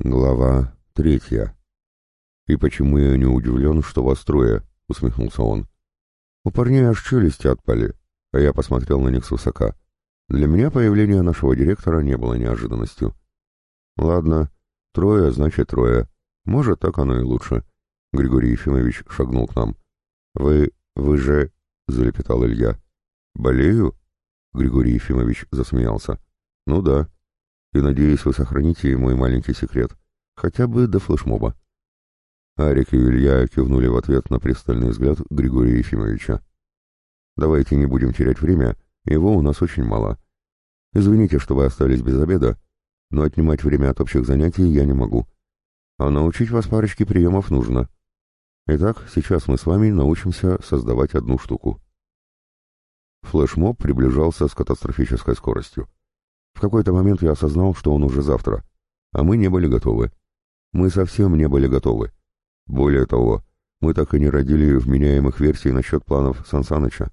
Глава третья. «И почему я не удивлен, что вас трое?» — усмехнулся он. У парней аж челюсти отпали, а я посмотрел на них свысока. Для меня появление нашего директора не было неожиданностью. «Ладно, трое, значит трое. Может, так оно и лучше». Григорий Ефимович шагнул к нам. «Вы... вы же...» — залепетал Илья. «Болею?» — Григорий Ефимович засмеялся. «Ну да и надеюсь, вы сохраните мой маленький секрет, хотя бы до флешмоба». Арик и Илья кивнули в ответ на пристальный взгляд Григория Ефимовича. «Давайте не будем терять время, его у нас очень мало. Извините, что вы остались без обеда, но отнимать время от общих занятий я не могу. А научить вас парочке приемов нужно. Итак, сейчас мы с вами научимся создавать одну штуку». Флешмоб приближался с катастрофической скоростью. В какой-то момент я осознал, что он уже завтра, а мы не были готовы. Мы совсем не были готовы. Более того, мы так и не родили вменяемых версий насчет планов Сансаныча.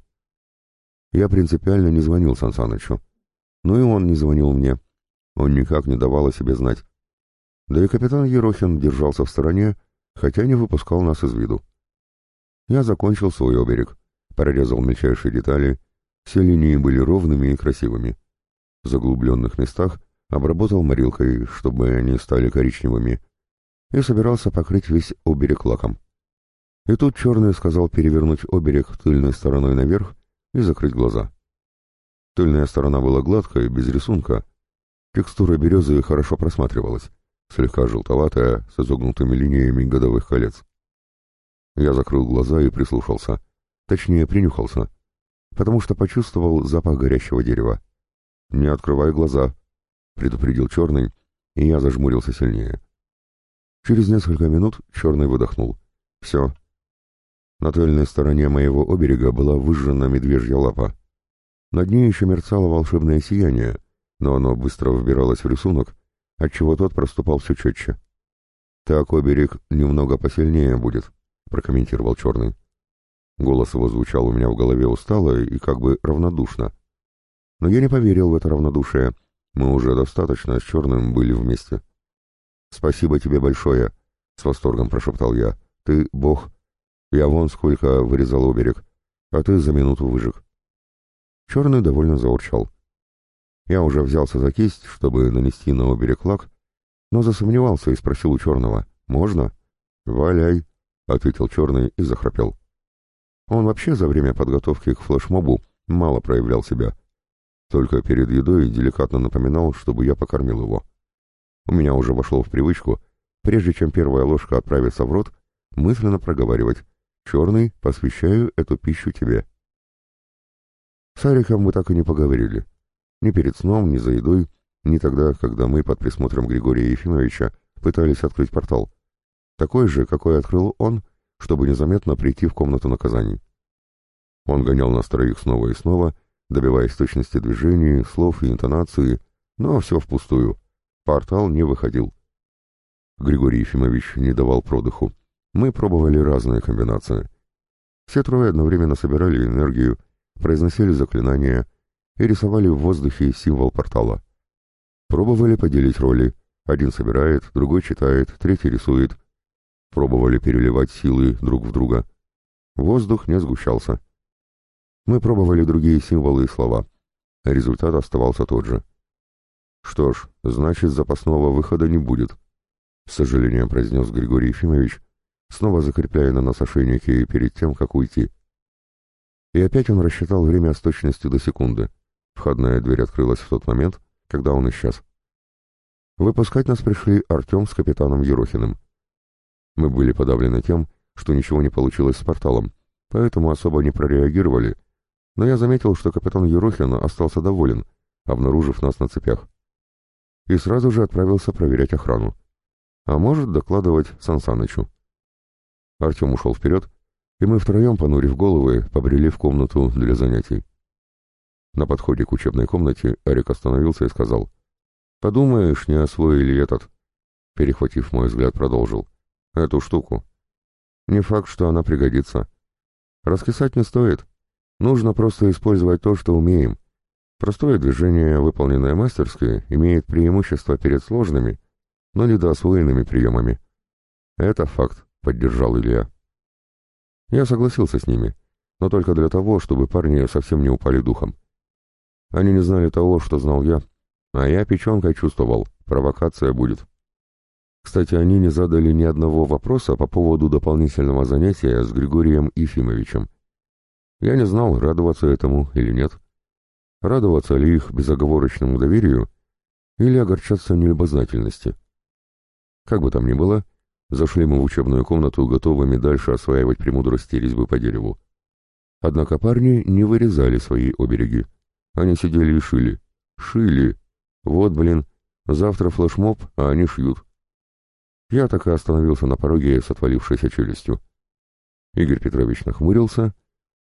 Я принципиально не звонил Сансанычу. Но и он не звонил мне. Он никак не давал о себе знать. Да и капитан Ерохин держался в стороне, хотя не выпускал нас из виду. Я закончил свой оберег, прорезал мельчайшие детали, все линии были ровными и красивыми заглубленных местах обработал морилкой, чтобы они стали коричневыми, и собирался покрыть весь оберег лаком. И тут черный сказал перевернуть оберег тыльной стороной наверх и закрыть глаза. Тыльная сторона была гладкая, без рисунка. Текстура березы хорошо просматривалась, слегка желтоватая, с изогнутыми линиями годовых колец. Я закрыл глаза и прислушался, точнее принюхался, потому что почувствовал запах горящего дерева. «Не открывай глаза», — предупредил Черный, и я зажмурился сильнее. Через несколько минут Черный выдохнул. «Все». На тыльной стороне моего оберега была выжжена медвежья лапа. Над ней еще мерцало волшебное сияние, но оно быстро вбиралось в рисунок, отчего тот проступал все четче. «Так оберег немного посильнее будет», — прокомментировал Черный. Голос его звучал у меня в голове устало и как бы равнодушно. Но я не поверил в это равнодушие. Мы уже достаточно с Черным были вместе. «Спасибо тебе большое», — с восторгом прошептал я. «Ты бог. Я вон сколько вырезал оберег, а ты за минуту выжег». Черный довольно заурчал. Я уже взялся за кисть, чтобы нанести на оберег лак, но засомневался и спросил у Черного. «Можно?» «Валяй», — ответил Черный и захрапел. Он вообще за время подготовки к флешмобу мало проявлял себя. Только перед едой деликатно напоминал, чтобы я покормил его. У меня уже вошло в привычку, прежде чем первая ложка отправится в рот, мысленно проговаривать «Черный, посвящаю эту пищу тебе». С Ариком мы так и не поговорили. Ни перед сном, ни за едой, ни тогда, когда мы под присмотром Григория Ефимовича пытались открыть портал. Такой же, какой открыл он, чтобы незаметно прийти в комнату наказаний. Он гонял нас троих снова и снова, добиваясь точности движений, слов и интонации, но все впустую. Портал не выходил. Григорий Ефимович не давал продыху. Мы пробовали разные комбинации. Все трое одновременно собирали энергию, произносили заклинания и рисовали в воздухе символ портала. Пробовали поделить роли. Один собирает, другой читает, третий рисует. Пробовали переливать силы друг в друга. Воздух не сгущался. Мы пробовали другие символы и слова. Результат оставался тот же. «Что ж, значит, запасного выхода не будет», — с сожалением произнес Григорий Ефимович, снова закрепляя на нас ошейники перед тем, как уйти. И опять он рассчитал время с точностью до секунды. Входная дверь открылась в тот момент, когда он исчез. Выпускать нас пришли Артем с капитаном Ерохиным. Мы были подавлены тем, что ничего не получилось с порталом, поэтому особо не прореагировали но я заметил, что капитан Ерохин остался доволен, обнаружив нас на цепях. И сразу же отправился проверять охрану. А может, докладывать Сансанычу. Артем ушел вперед, и мы втроем, понурив головы, побрели в комнату для занятий. На подходе к учебной комнате Арик остановился и сказал, «Подумаешь, не освоили этот». Перехватив мой взгляд, продолжил, «Эту штуку. Не факт, что она пригодится. Раскисать не стоит, Нужно просто использовать то, что умеем. Простое движение, выполненное мастерски, имеет преимущество перед сложными, но недоосвоенными приемами. Это факт, поддержал Илья. Я согласился с ними, но только для того, чтобы парни совсем не упали духом. Они не знали того, что знал я, а я печенкой чувствовал, провокация будет. Кстати, они не задали ни одного вопроса по поводу дополнительного занятия с Григорием Ефимовичем. Я не знал, радоваться этому или нет. Радоваться ли их безоговорочному доверию или огорчаться нелюбознательности. Как бы там ни было, зашли мы в учебную комнату, готовыми дальше осваивать премудрости резьбы по дереву. Однако парни не вырезали свои обереги. Они сидели и шили. Шили! Вот, блин, завтра флешмоб, а они шьют. Я так и остановился на пороге с отвалившейся челюстью. Игорь Петрович нахмурился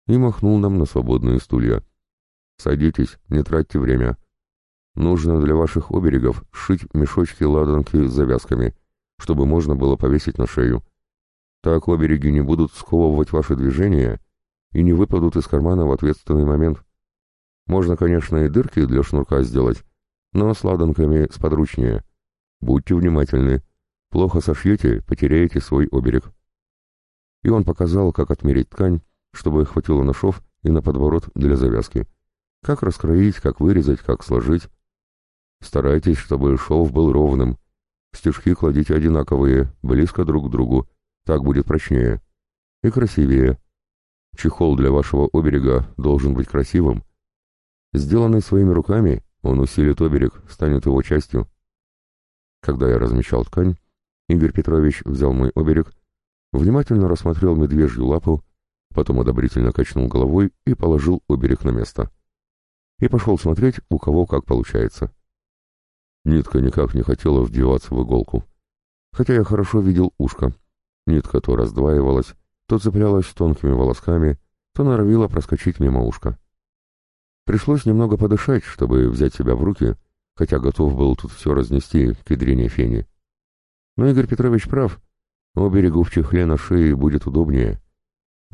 и махнул нам на свободные стулья. «Садитесь, не тратьте время. Нужно для ваших оберегов сшить мешочки-ладанки с завязками, чтобы можно было повесить на шею. Так обереги не будут сковывать ваши движения и не выпадут из кармана в ответственный момент. Можно, конечно, и дырки для шнурка сделать, но с ладанками сподручнее. Будьте внимательны. Плохо сошьете, потеряете свой оберег. И он показал, как отмерить ткань, чтобы хватило на шов и на подворот для завязки. Как раскроить, как вырезать, как сложить. Старайтесь, чтобы шов был ровным. Стежки кладите одинаковые, близко друг к другу. Так будет прочнее. И красивее. Чехол для вашего оберега должен быть красивым. Сделанный своими руками, он усилит оберег, станет его частью. Когда я размечал ткань, Игорь Петрович взял мой оберег, внимательно рассмотрел медвежью лапу, потом одобрительно качнул головой и положил оберег на место. И пошел смотреть, у кого как получается. Нитка никак не хотела вдеваться в иголку. Хотя я хорошо видел ушко. Нитка то раздваивалась, то цеплялась тонкими волосками, то норовила проскочить мимо ушка. Пришлось немного подышать, чтобы взять себя в руки, хотя готов был тут все разнести к ядрине фени. Но Игорь Петрович прав. Оберегу в чехле на шее будет удобнее.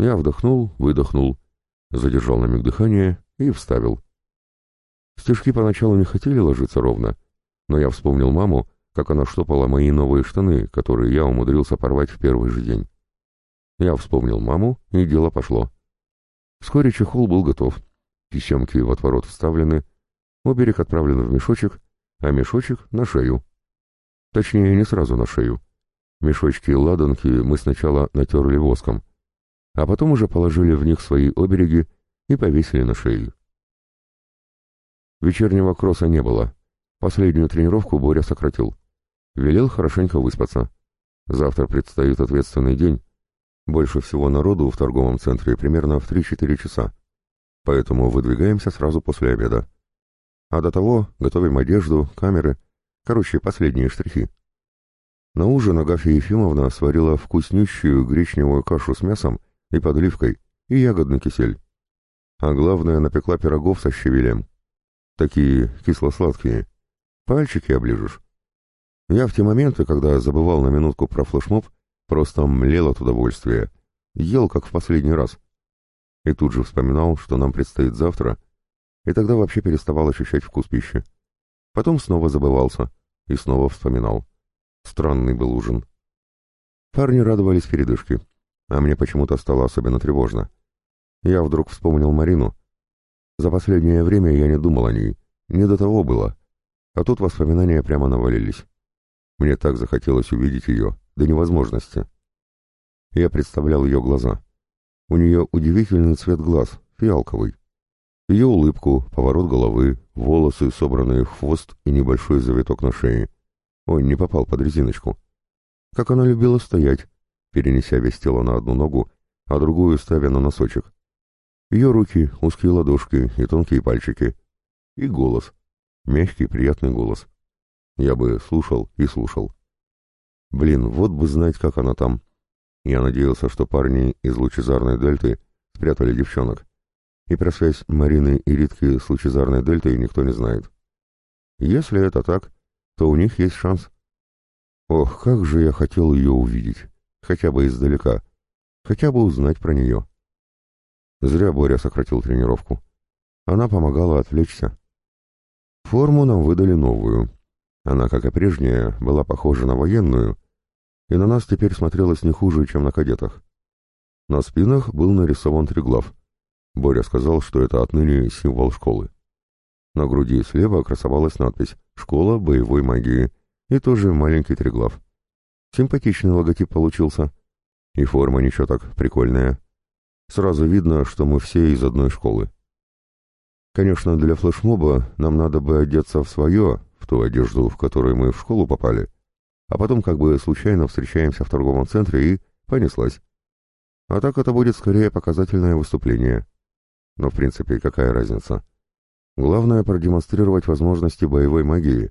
Я вдохнул, выдохнул, задержал на миг дыхание и вставил. Стежки поначалу не хотели ложиться ровно, но я вспомнил маму, как она штопала мои новые штаны, которые я умудрился порвать в первый же день. Я вспомнил маму, и дело пошло. Вскоре чехол был готов. Тесемки в отворот вставлены, оберег отправлен в мешочек, а мешочек — на шею. Точнее, не сразу на шею. Мешочки и ладанки мы сначала натерли воском, а потом уже положили в них свои обереги и повесили на шею. Вечернего кросса не было. Последнюю тренировку Боря сократил. Велел хорошенько выспаться. Завтра предстоит ответственный день. Больше всего народу в торговом центре примерно в 3-4 часа. Поэтому выдвигаемся сразу после обеда. А до того готовим одежду, камеры — Короче, последние штрихи. На ужин Агафья Ефимовна сварила вкуснющую гречневую кашу с мясом и подливкой, и ягодный кисель. А главное, напекла пирогов со щавелем. Такие кисло-сладкие. Пальчики оближешь. Я в те моменты, когда забывал на минутку про флешмоб, просто млел от удовольствия. Ел, как в последний раз. И тут же вспоминал, что нам предстоит завтра, и тогда вообще переставал ощущать вкус пищи. Потом снова забывался и снова вспоминал. Странный был ужин. Парни радовались передышке, а мне почему-то стало особенно тревожно. Я вдруг вспомнил Марину. За последнее время я не думал о ней, не до того было. А тут воспоминания прямо навалились. Мне так захотелось увидеть ее, до невозможности. Я представлял ее глаза. У нее удивительный цвет глаз, фиалковый. Ее улыбку, поворот головы, волосы, собранные в хвост и небольшой завиток на шее. Ой, не попал под резиночку. Как она любила стоять, перенеся весь тело на одну ногу, а другую ставя на носочек. Ее руки, узкие ладошки и тонкие пальчики. И голос. Мягкий, приятный голос. Я бы слушал и слушал. Блин, вот бы знать, как она там. Я надеялся, что парни из лучезарной дельты спрятали девчонок и про связь Марины и Ритки с лучезарной дельтой никто не знает. Если это так, то у них есть шанс. Ох, как же я хотел ее увидеть, хотя бы издалека, хотя бы узнать про нее. Зря Боря сократил тренировку. Она помогала отвлечься. Форму нам выдали новую. Она, как и прежняя, была похожа на военную, и на нас теперь смотрелась не хуже, чем на кадетах. На спинах был нарисован триглав. Боря сказал, что это отныне символ школы. На груди слева красовалась надпись «Школа боевой магии» и тоже маленький триглав. Симпатичный логотип получился. И форма ничего так прикольная. Сразу видно, что мы все из одной школы. Конечно, для флешмоба нам надо бы одеться в свое, в ту одежду, в которой мы в школу попали, а потом как бы случайно встречаемся в торговом центре и понеслась. А так это будет скорее показательное выступление. Но в принципе какая разница? Главное продемонстрировать возможности боевой магии,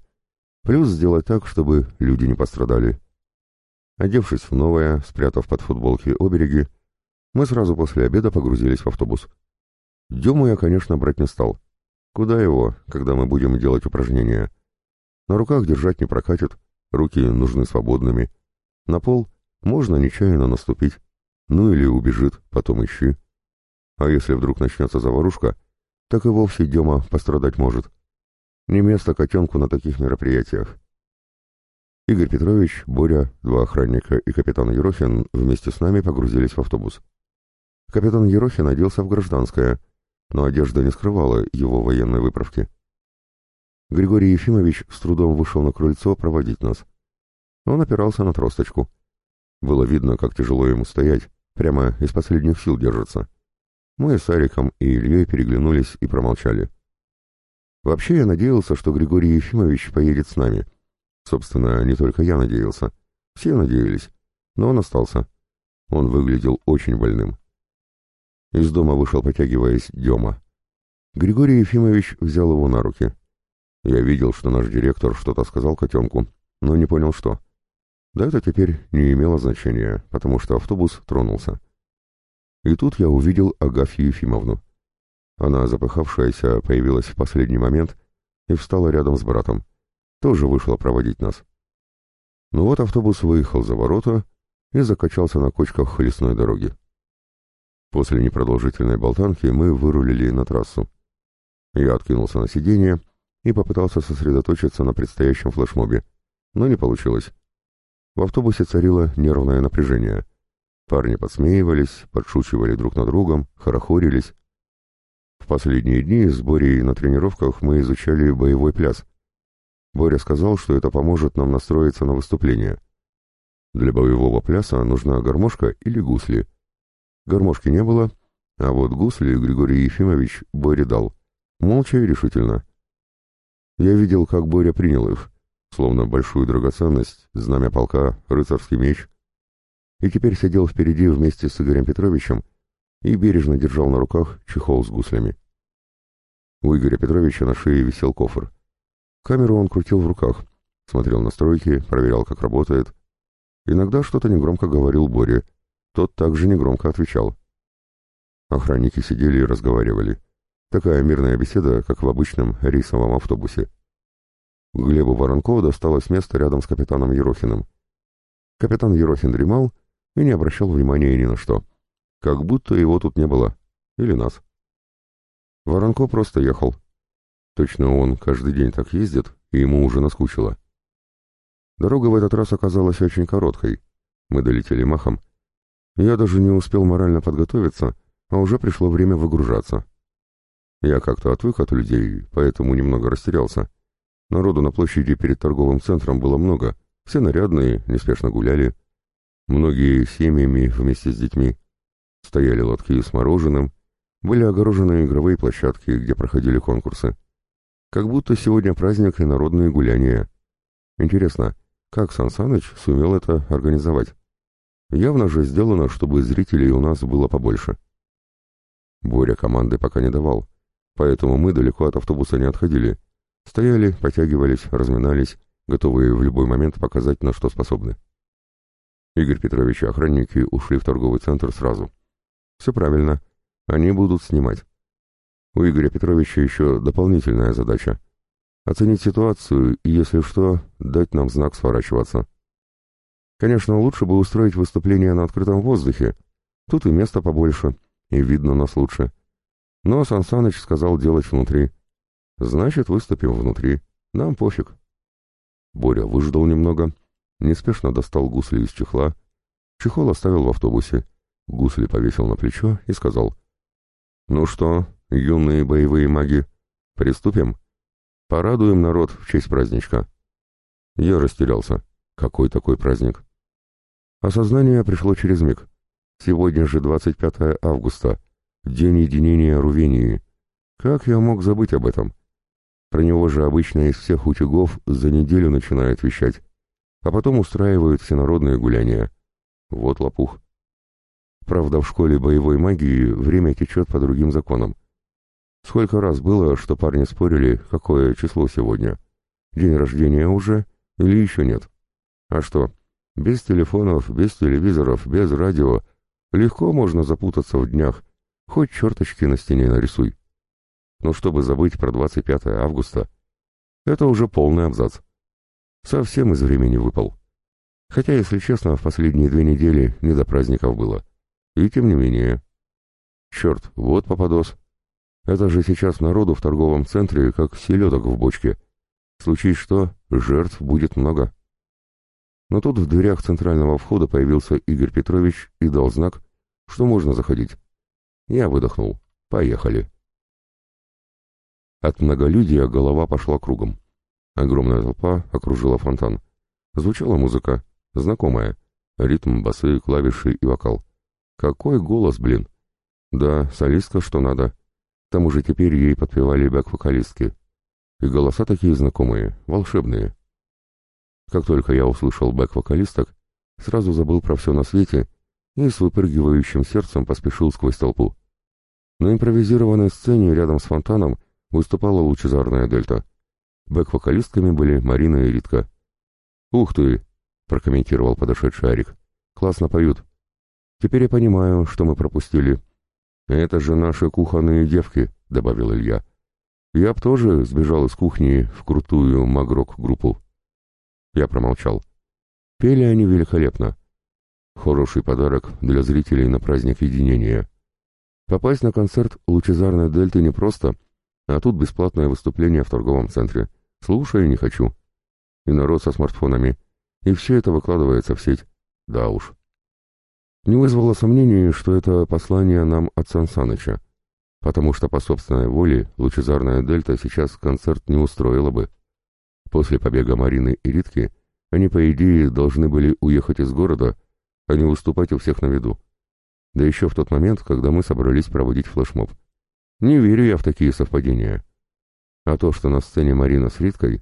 плюс сделать так, чтобы люди не пострадали. Одевшись в новое, спрятав под футболки обереги, мы сразу после обеда погрузились в автобус. Дему я, конечно, брать не стал. Куда его, когда мы будем делать упражнения? На руках держать не прокатит, руки нужны свободными. На пол можно нечаянно наступить, ну или убежит, потом ищи. А если вдруг начнется заварушка, так и вовсе Дема пострадать может. Не место котенку на таких мероприятиях. Игорь Петрович, Боря, два охранника и капитан Ерохин вместе с нами погрузились в автобус. Капитан Ерохин оделся в гражданское, но одежда не скрывала его военной выправки. Григорий Ефимович с трудом вышел на крыльцо проводить нас. Он опирался на тросточку. Было видно, как тяжело ему стоять, прямо из последних сил держится. Мы с Ариком и Ильей переглянулись и промолчали. Вообще я надеялся, что Григорий Ефимович поедет с нами — Собственно, не только я надеялся. Все надеялись. Но он остался. Он выглядел очень больным. Из дома вышел, потягиваясь, Дема. Григорий Ефимович взял его на руки. Я видел, что наш директор что-то сказал котенку, но не понял, что. Да это теперь не имело значения, потому что автобус тронулся. И тут я увидел Агафью Ефимовну. Она, запыхавшаяся, появилась в последний момент и встала рядом с братом тоже вышла проводить нас. Ну вот автобус выехал за ворота и закачался на кочках лесной дороги. После непродолжительной болтанки мы вырулили на трассу. Я откинулся на сиденье и попытался сосредоточиться на предстоящем флешмобе, но не получилось. В автобусе царило нервное напряжение. Парни подсмеивались, подшучивали друг над другом, хорохорились. В последние дни с Борей на тренировках мы изучали боевой пляс, Боря сказал, что это поможет нам настроиться на выступление. Для боевого пляса нужна гармошка или гусли. Гармошки не было, а вот гусли Григорий Ефимович Боре дал. Молча и решительно. Я видел, как Боря принял их, словно большую драгоценность, знамя полка, рыцарский меч, и теперь сидел впереди вместе с Игорем Петровичем и бережно держал на руках чехол с гуслями. У Игоря Петровича на шее висел кофр. Камеру он крутил в руках, смотрел настройки, проверял, как работает. Иногда что-то негромко говорил Боре, тот также негромко отвечал. Охранники сидели и разговаривали. Такая мирная беседа, как в обычном рейсовом автобусе. Глебу Воронкову досталось место рядом с капитаном Ерохиным. Капитан Ерохин дремал и не обращал внимания ни на что. Как будто его тут не было. Или нас. Воронко просто ехал, Точно он каждый день так ездит, и ему уже наскучило. Дорога в этот раз оказалась очень короткой. Мы долетели махом. Я даже не успел морально подготовиться, а уже пришло время выгружаться. Я как-то отвык от людей, поэтому немного растерялся. Народу на площади перед торговым центром было много, все нарядные, неспешно гуляли. Многие семьями вместе с детьми. Стояли лотки с мороженым, были огорожены игровые площадки, где проходили конкурсы. Как будто сегодня праздник и народные гуляния. Интересно, как Сан сумел это организовать? Явно же сделано, чтобы зрителей у нас было побольше. Боря команды пока не давал, поэтому мы далеко от автобуса не отходили. Стояли, потягивались, разминались, готовые в любой момент показать, на что способны. Игорь Петрович и охранники ушли в торговый центр сразу. Все правильно, они будут снимать. У Игоря Петровича еще дополнительная задача — оценить ситуацию и, если что, дать нам знак сворачиваться. Конечно, лучше бы устроить выступление на открытом воздухе. Тут и места побольше, и видно нас лучше. Но Сан Саныч сказал делать внутри. Значит, выступим внутри. Нам пофиг. Боря выждал немного, неспешно достал гусли из чехла, чехол оставил в автобусе, гусли повесил на плечо и сказал, «Ну что, юные боевые маги, приступим? Порадуем народ в честь праздничка». Я растерялся. Какой такой праздник? Осознание пришло через миг. Сегодня же 25 августа, день единения Рувении. Как я мог забыть об этом? Про него же обычно из всех утюгов за неделю начинают вещать, а потом устраивают всенародные гуляния. Вот лопух. Правда, в школе боевой магии время течет по другим законам. Сколько раз было, что парни спорили, какое число сегодня? День рождения уже или еще нет? А что, без телефонов, без телевизоров, без радио легко можно запутаться в днях, хоть черточки на стене нарисуй. Но чтобы забыть про 25 августа, это уже полный абзац. Совсем из времени выпал. Хотя, если честно, в последние две недели не до праздников было. И тем не менее. Черт, вот попадос. Это же сейчас народу в торговом центре, как селедок в бочке. Случись что, жертв будет много. Но тут в дверях центрального входа появился Игорь Петрович и дал знак, что можно заходить. Я выдохнул. Поехали. От многолюдия голова пошла кругом. Огромная толпа окружила фонтан. Звучала музыка, знакомая. Ритм, басы, клавиши и вокал. Какой голос, блин! Да, солистка что надо. К тому же теперь ей подпевали бэк-вокалистки. И голоса такие знакомые, волшебные. Как только я услышал бэк-вокалисток, сразу забыл про все на свете и с выпрыгивающим сердцем поспешил сквозь толпу. На импровизированной сцене рядом с фонтаном выступала лучезарная дельта. Бэк-вокалистками были Марина и Ритка. «Ух ты!» — прокомментировал подошедший Арик. «Классно поют. Теперь я понимаю, что мы пропустили. Это же наши кухонные девки», — добавил Илья. «Я б тоже сбежал из кухни в крутую магрок-группу». Я промолчал. Пели они великолепно. Хороший подарок для зрителей на праздник единения. Попасть на концерт лучезарной дельты непросто, а тут бесплатное выступление в торговом центре. Слушай, не хочу. И народ со смартфонами. И все это выкладывается в сеть. Да уж. Не вызвало сомнений, что это послание нам от Сан Саныча, потому что по собственной воле лучезарная дельта сейчас концерт не устроила бы. После побега Марины и Ритки они, по идее, должны были уехать из города, а не выступать у всех на виду. Да еще в тот момент, когда мы собрались проводить флешмоб. Не верю я в такие совпадения. А то, что на сцене Марина с Риткой...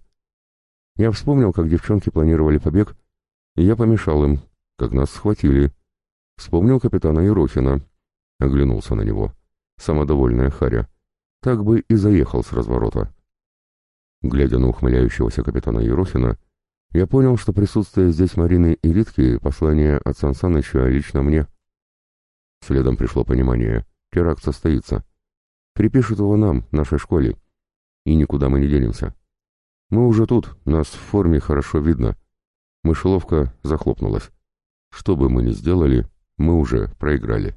Я вспомнил, как девчонки планировали побег, и я помешал им, как нас схватили. Вспомнил капитана Ерохина. Оглянулся на него. Самодовольная Харя. Так бы и заехал с разворота. Глядя на ухмыляющегося капитана Ерохина, я понял, что присутствие здесь Марины и Ритки — послание от Сан Саныча лично мне. Следом пришло понимание. Теракт состоится. Припишут его нам, нашей школе. И никуда мы не денемся. Мы уже тут, нас в форме хорошо видно. Мышеловка захлопнулась. Что бы мы ни сделали, мы уже проиграли.